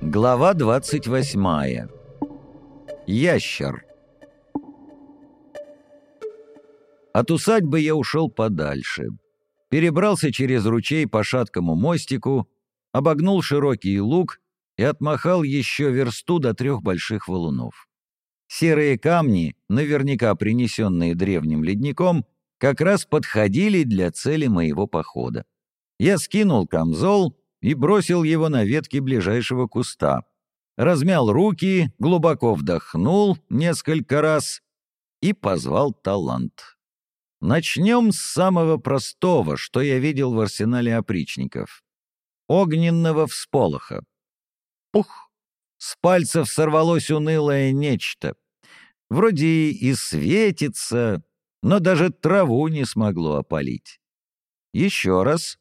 Глава 28. Ящер. От усадьбы я ушел подальше. Перебрался через ручей по шаткому мостику, обогнул широкий луг и отмахал еще версту до трех больших валунов. Серые камни, наверняка принесенные древним ледником, как раз подходили для цели моего похода. Я скинул камзол и бросил его на ветки ближайшего куста. Размял руки, глубоко вдохнул несколько раз и позвал талант. Начнем с самого простого, что я видел в арсенале опричников. Огненного всполоха. Пух! С пальцев сорвалось унылое нечто. Вроде и светится, но даже траву не смогло опалить. Еще раз.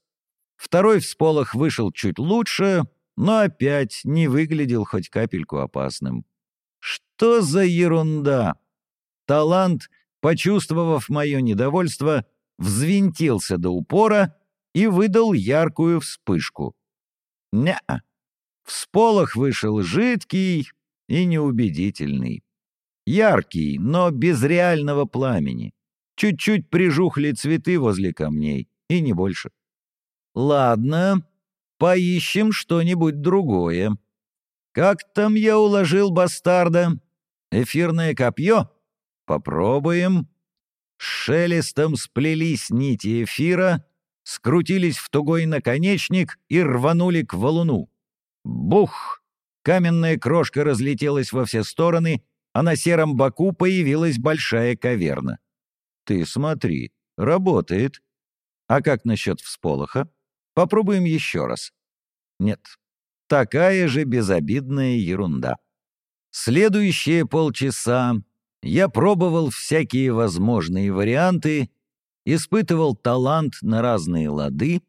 Второй всполох вышел чуть лучше, но опять не выглядел хоть капельку опасным. Что за ерунда? Талант, почувствовав мое недовольство, взвинтился до упора и выдал яркую вспышку. Неа. Всполох вышел жидкий и неубедительный. Яркий, но без реального пламени. Чуть-чуть прижухли цветы возле камней, и не больше. Ладно, поищем что-нибудь другое. Как там я уложил бастарда? Эфирное копье? Попробуем. шелестом сплелись нити эфира, скрутились в тугой наконечник и рванули к валуну. Бух! Каменная крошка разлетелась во все стороны, а на сером боку появилась большая каверна. Ты смотри, работает. А как насчет всполоха? Попробуем еще раз. Нет, такая же безобидная ерунда. Следующие полчаса я пробовал всякие возможные варианты, испытывал талант на разные лады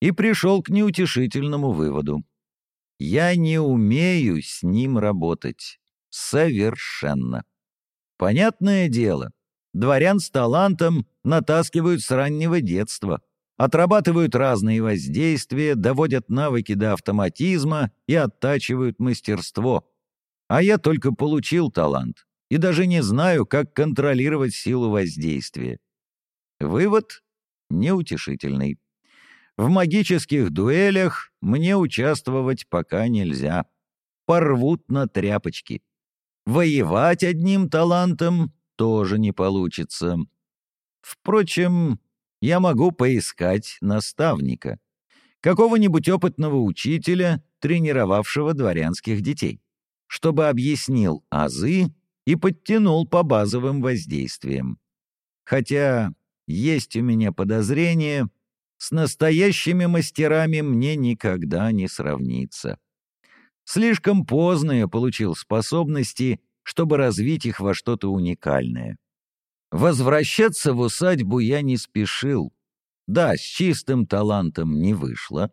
и пришел к неутешительному выводу. Я не умею с ним работать. Совершенно. Понятное дело, дворян с талантом натаскивают с раннего детства, отрабатывают разные воздействия, доводят навыки до автоматизма и оттачивают мастерство. А я только получил талант и даже не знаю, как контролировать силу воздействия. Вывод неутешительный. В магических дуэлях мне участвовать пока нельзя. Порвут на тряпочки. Воевать одним талантом тоже не получится. Впрочем, я могу поискать наставника. Какого-нибудь опытного учителя, тренировавшего дворянских детей, чтобы объяснил азы и подтянул по базовым воздействиям. Хотя есть у меня подозрение, с настоящими мастерами мне никогда не сравниться. Слишком поздно я получил способности, чтобы развить их во что-то уникальное. Возвращаться в усадьбу я не спешил. Да, с чистым талантом не вышло,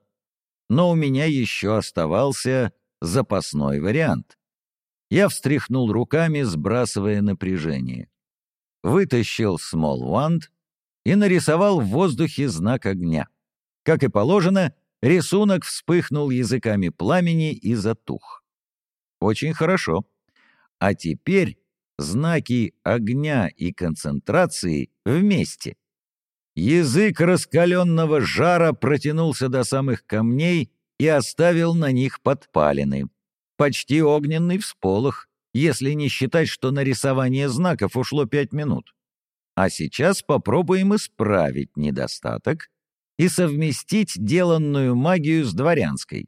но у меня еще оставался запасной вариант. Я встряхнул руками, сбрасывая напряжение. Вытащил Small Wand и нарисовал в воздухе знак огня. Как и положено, Рисунок вспыхнул языками пламени и затух. Очень хорошо. А теперь знаки огня и концентрации вместе. Язык раскаленного жара протянулся до самых камней и оставил на них подпалины. Почти огненный всполох, если не считать, что на рисование знаков ушло пять минут. А сейчас попробуем исправить недостаток и совместить деланную магию с дворянской.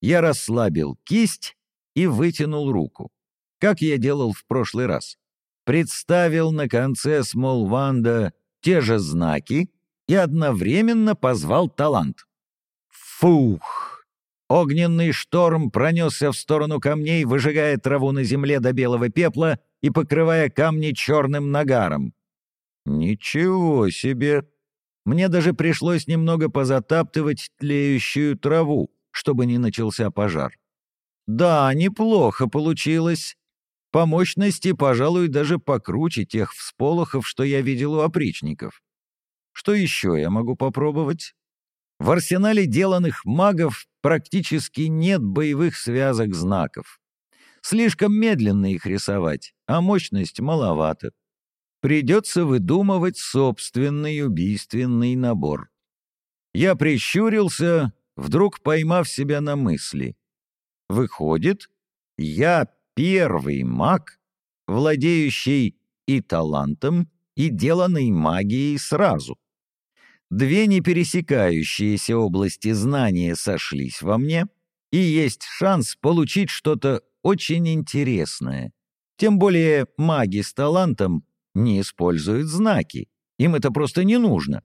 Я расслабил кисть и вытянул руку, как я делал в прошлый раз. Представил на конце Смолванда те же знаки и одновременно позвал талант. Фух! Огненный шторм пронесся в сторону камней, выжигая траву на земле до белого пепла и покрывая камни черным нагаром. «Ничего себе!» Мне даже пришлось немного позатаптывать тлеющую траву, чтобы не начался пожар. Да, неплохо получилось. По мощности, пожалуй, даже покруче тех всполохов, что я видел у опричников. Что еще я могу попробовать? В арсенале деланных магов практически нет боевых связок знаков. Слишком медленно их рисовать, а мощность маловато. Придется выдумывать собственный убийственный набор. Я прищурился, вдруг поймав себя на мысли. Выходит, я первый маг, владеющий и талантом, и деланной магией сразу. Две непересекающиеся области знания сошлись во мне, и есть шанс получить что-то очень интересное. Тем более маги с талантом не используют знаки, им это просто не нужно.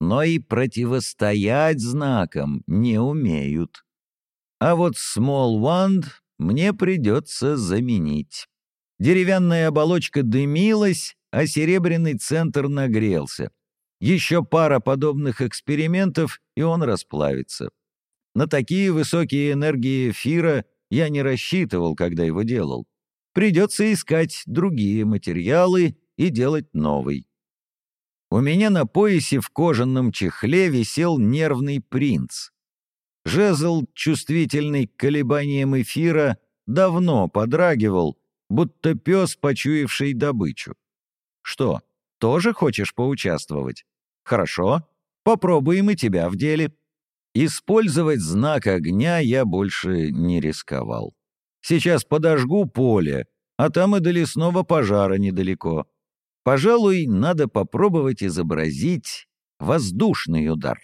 Но и противостоять знакам не умеют. А вот Small Wand мне придется заменить. Деревянная оболочка дымилась, а серебряный центр нагрелся. Еще пара подобных экспериментов, и он расплавится. На такие высокие энергии эфира я не рассчитывал, когда его делал. Придется искать другие материалы и делать новый. У меня на поясе в кожаном чехле висел нервный принц. Жезл, чувствительный к колебаниям эфира, давно подрагивал, будто пес, почуявший добычу. Что, тоже хочешь поучаствовать? Хорошо, попробуем и тебя в деле. Использовать знак огня я больше не рисковал. Сейчас подожгу поле, а там и до лесного пожара недалеко. Пожалуй, надо попробовать изобразить воздушный удар.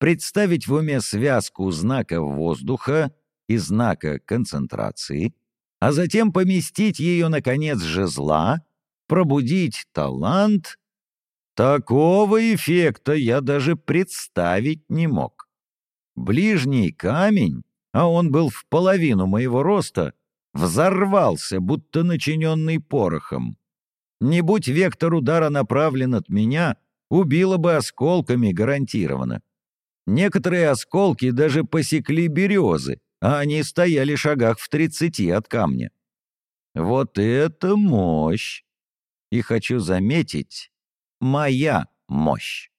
Представить в уме связку знака воздуха и знака концентрации, а затем поместить ее на конец жезла, пробудить талант. Такого эффекта я даже представить не мог. Ближний камень, а он был в половину моего роста, взорвался, будто начиненный порохом. Не будь вектор удара направлен от меня, убило бы осколками гарантированно. Некоторые осколки даже посекли березы, а они стояли шагах в тридцати от камня. Вот это мощь! И хочу заметить, моя мощь.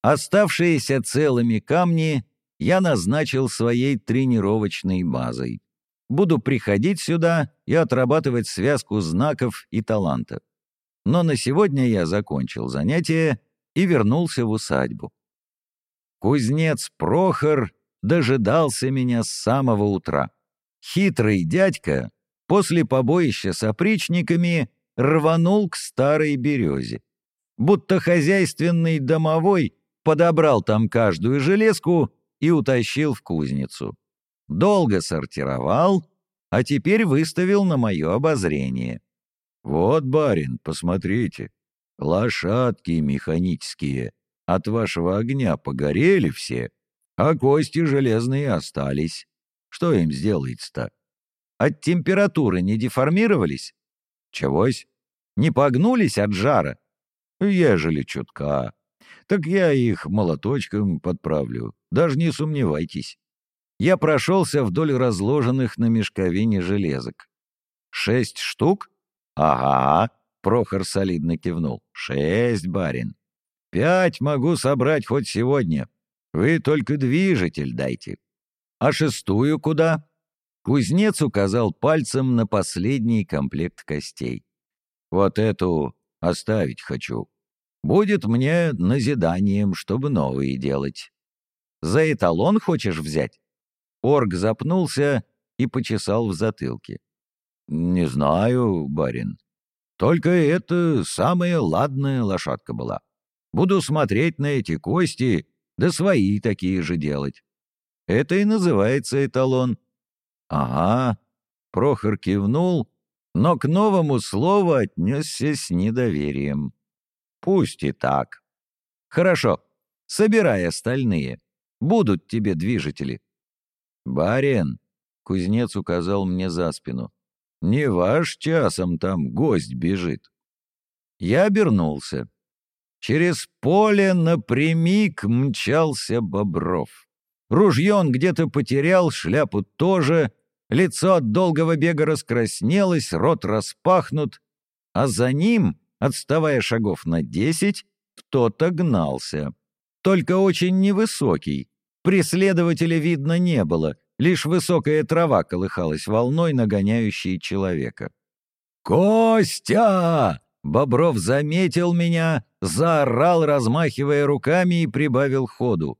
Оставшиеся целыми камни я назначил своей тренировочной базой. Буду приходить сюда и отрабатывать связку знаков и талантов. Но на сегодня я закончил занятие и вернулся в усадьбу. Кузнец Прохор дожидался меня с самого утра. Хитрый дядька после побоища с опричниками рванул к старой березе. Будто хозяйственный домовой подобрал там каждую железку и утащил в кузницу. Долго сортировал, а теперь выставил на мое обозрение. «Вот, барин, посмотрите, лошадки механические от вашего огня погорели все, а кости железные остались. Что им сделается-то? От температуры не деформировались? Чегось? Не погнулись от жара? Ежели чутка. Так я их молоточком подправлю, даже не сомневайтесь. Я прошелся вдоль разложенных на мешковине железок. Шесть штук? Ага, Прохор солидно кивнул. Шесть, барин. Пять могу собрать хоть сегодня. Вы только движитель дайте. А шестую куда? Кузнец указал пальцем на последний комплект костей. Вот эту оставить хочу. Будет мне назиданием, чтобы новые делать. За эталон хочешь взять? Орг запнулся и почесал в затылке. Не знаю, барин. Только это самая ладная лошадка была. Буду смотреть на эти кости, да свои такие же делать. Это и называется эталон. Ага, Прохор кивнул, но к новому слову отнесся с недоверием. Пусть и так. Хорошо, собирай остальные. Будут тебе движители. Барин, кузнец указал мне за спину. Не ваш часом там гость бежит. Я обернулся. Через поле напрямик мчался Бобров. Ружье он где-то потерял, шляпу тоже, лицо от долгого бега раскраснелось, рот распахнут, а за ним, отставая шагов на десять, кто-то гнался. только очень невысокий. Преследователя видно не было, лишь высокая трава колыхалась волной, нагоняющей человека. «Костя!» Бобров заметил меня, заорал, размахивая руками, и прибавил ходу.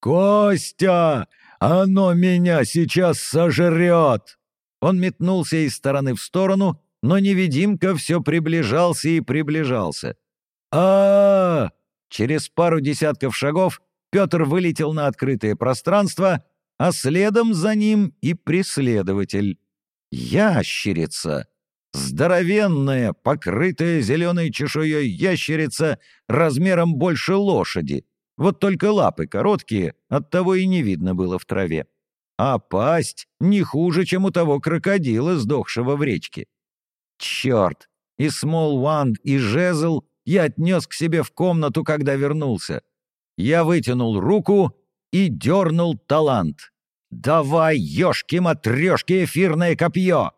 «Костя! Оно меня сейчас сожрет!» Он метнулся из стороны в сторону, но невидимка все приближался и приближался. а, -а, -а Через пару десятков шагов Петр вылетел на открытое пространство, а следом за ним и преследователь. Ящерица! Здоровенная, покрытая зеленой чешуей ящерица размером больше лошади. Вот только лапы короткие, оттого и не видно было в траве. А пасть не хуже, чем у того крокодила, сдохшего в речке. Черт! И Смол Ванд, и Жезл я отнес к себе в комнату, когда вернулся. Я вытянул руку и дернул талант. «Давай, ешки-матрешки, эфирное копье!»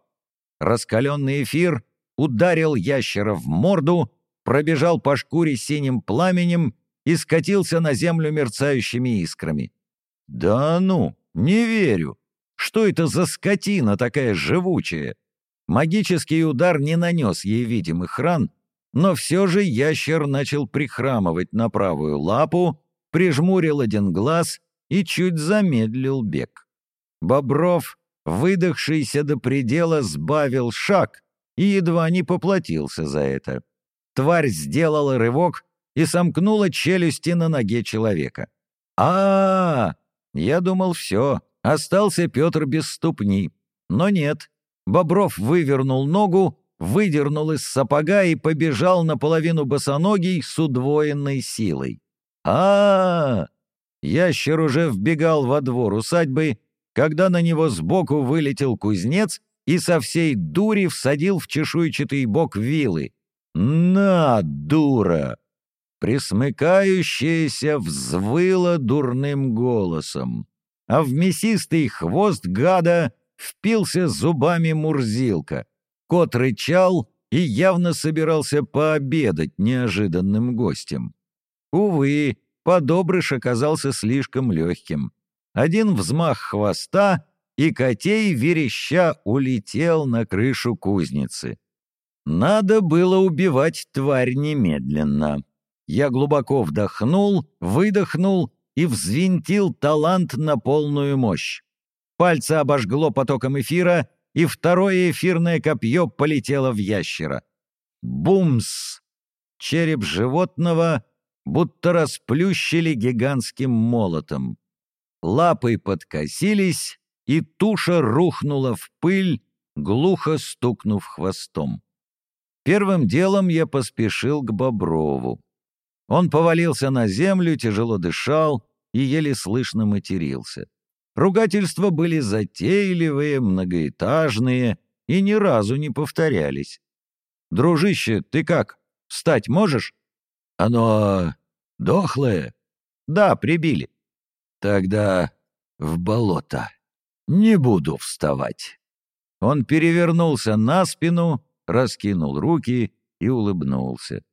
Раскаленный эфир ударил ящера в морду, пробежал по шкуре синим пламенем и скатился на землю мерцающими искрами. «Да ну, не верю! Что это за скотина такая живучая?» Магический удар не нанес ей видимых ран, но все же ящер начал прихрамывать на правую лапу, прижмурил один глаз и чуть замедлил бег. Бобров, выдохшийся до предела, сбавил шаг и едва не поплатился за это. Тварь сделала рывок и сомкнула челюсти на ноге человека. а, -а, -а Я думал, все, остался Петр без ступни. Но нет. Бобров вывернул ногу, выдернул из сапога и побежал наполовину босоногий с удвоенной силой. а, -а, -а Ящер уже вбегал во двор усадьбы, когда на него сбоку вылетел кузнец и со всей дури всадил в чешуйчатый бок вилы. «На, дура!» Присмыкающаяся взвыла дурным голосом, а в мясистый хвост гада впился зубами Мурзилка. Кот рычал и явно собирался пообедать неожиданным гостем. Увы, подобрыш оказался слишком легким. Один взмах хвоста, и котей вереща улетел на крышу кузницы. Надо было убивать тварь немедленно. Я глубоко вдохнул, выдохнул и взвинтил талант на полную мощь. Пальцы обожгло потоком эфира, и второе эфирное копье полетело в ящера. Бумс! Череп животного будто расплющили гигантским молотом. Лапы подкосились, и туша рухнула в пыль, глухо стукнув хвостом. Первым делом я поспешил к Боброву. Он повалился на землю, тяжело дышал и еле слышно матерился. Ругательства были затейливые, многоэтажные и ни разу не повторялись. «Дружище, ты как? Встать можешь?» «Оно дохлое?» «Да, прибили». «Тогда в болото. Не буду вставать». Он перевернулся на спину, раскинул руки и улыбнулся.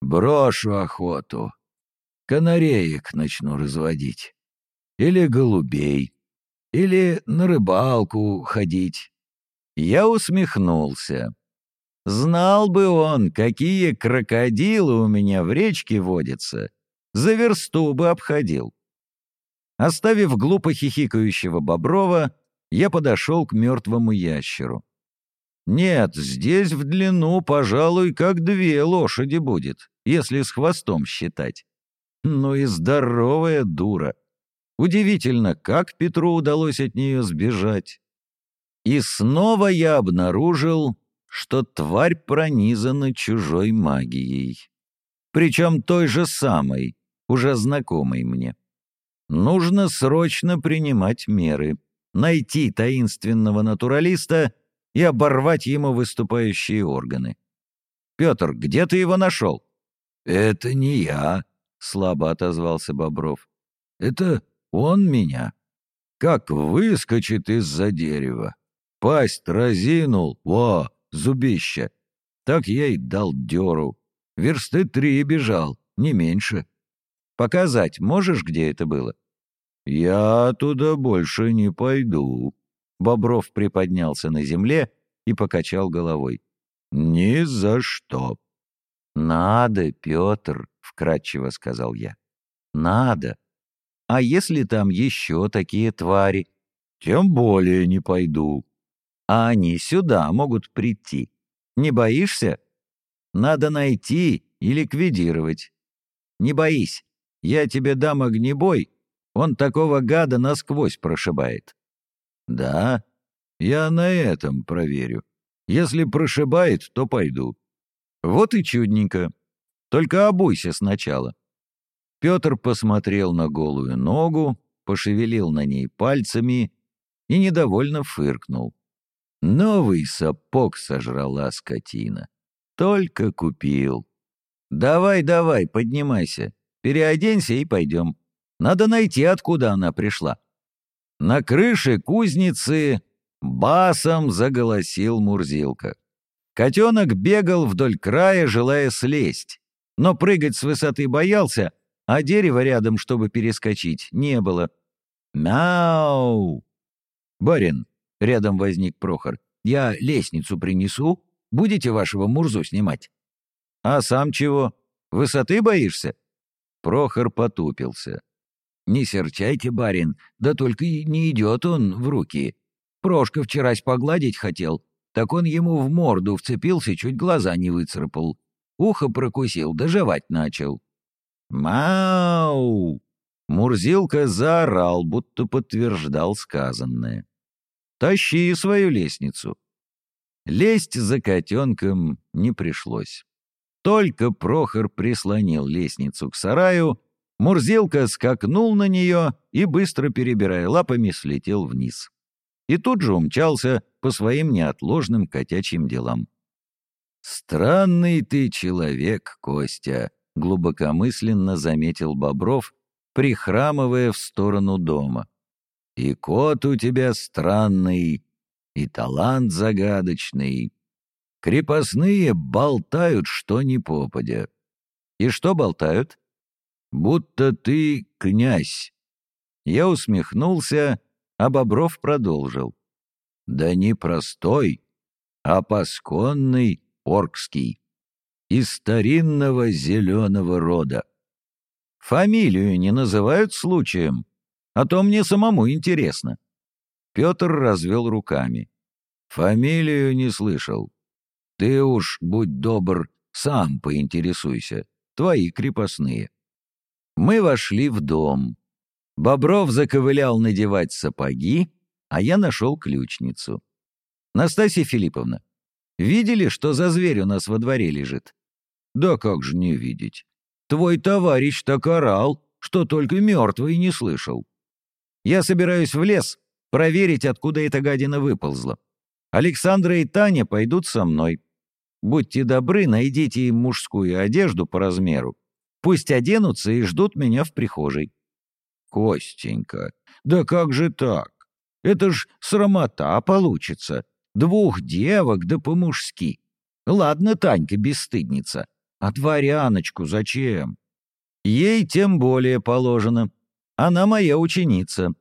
«Брошу охоту. Канареек начну разводить. Или голубей. Или на рыбалку ходить». Я усмехнулся. Знал бы он, какие крокодилы у меня в речке водятся, за версту бы обходил. Оставив глупо хихикающего Боброва, я подошел к мертвому ящеру. Нет, здесь в длину, пожалуй, как две лошади будет, если с хвостом считать. Ну и здоровая дура. Удивительно, как Петру удалось от нее сбежать. И снова я обнаружил, что тварь пронизана чужой магией. Причем той же самой, уже знакомой мне. Нужно срочно принимать меры, найти таинственного натуралиста — и оборвать ему выступающие органы. «Петр, где ты его нашел?» «Это не я», — слабо отозвался Бобров. «Это он меня. Как выскочит из-за дерева. Пасть разинул, во, зубище. Так я и дал дёру. Версты три бежал, не меньше. Показать можешь, где это было?» «Я туда больше не пойду». Бобров приподнялся на земле и покачал головой. «Ни за что». «Надо, Петр», — вкратчиво сказал я. «Надо. А если там еще такие твари?» «Тем более не пойду». «А они сюда могут прийти. Не боишься?» «Надо найти и ликвидировать. Не боись, я тебе дам огнебой, он такого гада насквозь прошибает». «Да, я на этом проверю. Если прошибает, то пойду». «Вот и чудненько. Только обуйся сначала». Петр посмотрел на голую ногу, пошевелил на ней пальцами и недовольно фыркнул. Новый сапог сожрала скотина. Только купил. «Давай, давай, поднимайся. Переоденься и пойдем. Надо найти, откуда она пришла». На крыше кузницы басом заголосил Мурзилка. Котенок бегал вдоль края, желая слезть. Но прыгать с высоты боялся, а дерева рядом, чтобы перескочить, не было. «Мяу!» «Барин!» — рядом возник Прохор. «Я лестницу принесу. Будете вашего Мурзу снимать?» «А сам чего? Высоты боишься?» Прохор потупился. «Не серчайте, барин, да только не идет он в руки. Прошка вчерась погладить хотел, так он ему в морду вцепился, чуть глаза не выцарапал. Ухо прокусил, доживать начал. «Мау!» Мурзилка заорал, будто подтверждал сказанное. «Тащи свою лестницу». Лезть за котенком не пришлось. Только Прохор прислонил лестницу к сараю, Мурзилка скакнул на нее и, быстро перебирая лапами, слетел вниз. И тут же умчался по своим неотложным котячьим делам. «Странный ты человек, Костя», — глубокомысленно заметил Бобров, прихрамывая в сторону дома. «И кот у тебя странный, и талант загадочный. Крепостные болтают, что ни попадя. И что болтают? Будто ты князь». Я усмехнулся, а Бобров продолжил. «Да не простой, а пасконный оркский, из старинного зеленого рода. Фамилию не называют случаем, а то мне самому интересно. Петр развел руками. Фамилию не слышал. Ты уж, будь добр, сам поинтересуйся. Твои крепостные. Мы вошли в дом. Бобров заковылял надевать сапоги, а я нашел ключницу. «Настасья Филипповна, видели, что за зверь у нас во дворе лежит?» «Да как же не видеть? Твой товарищ так орал, что только мертвый не слышал. Я собираюсь в лес проверить, откуда эта гадина выползла. Александра и Таня пойдут со мной. Будьте добры, найдите им мужскую одежду по размеру. Пусть оденутся и ждут меня в прихожей. Костенька, да как же так? Это ж срамота получится. Двух девок да по-мужски. Ладно, Танька бесстыдница, а дворяночку зачем? Ей тем более положено. Она моя ученица.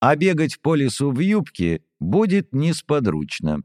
А бегать по лесу в юбке будет несподручно.